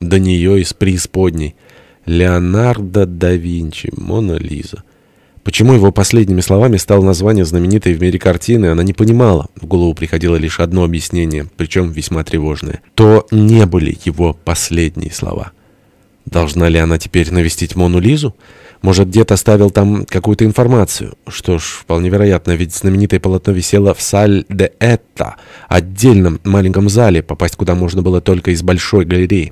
до нее из преисподней. Леонардо да Винчи, Мона Лиза. Почему его последними словами стало название знаменитой в мире картины, она не понимала. В голову приходило лишь одно объяснение, причем весьма тревожное. То не были его последние слова. Должна ли она теперь навестить Мону Лизу? Может, дед оставил там какую-то информацию? Что ж, вполне вероятно, ведь знаменитое полотно висело в саль де Этта, отдельном маленьком зале, попасть куда можно было только из большой галереи.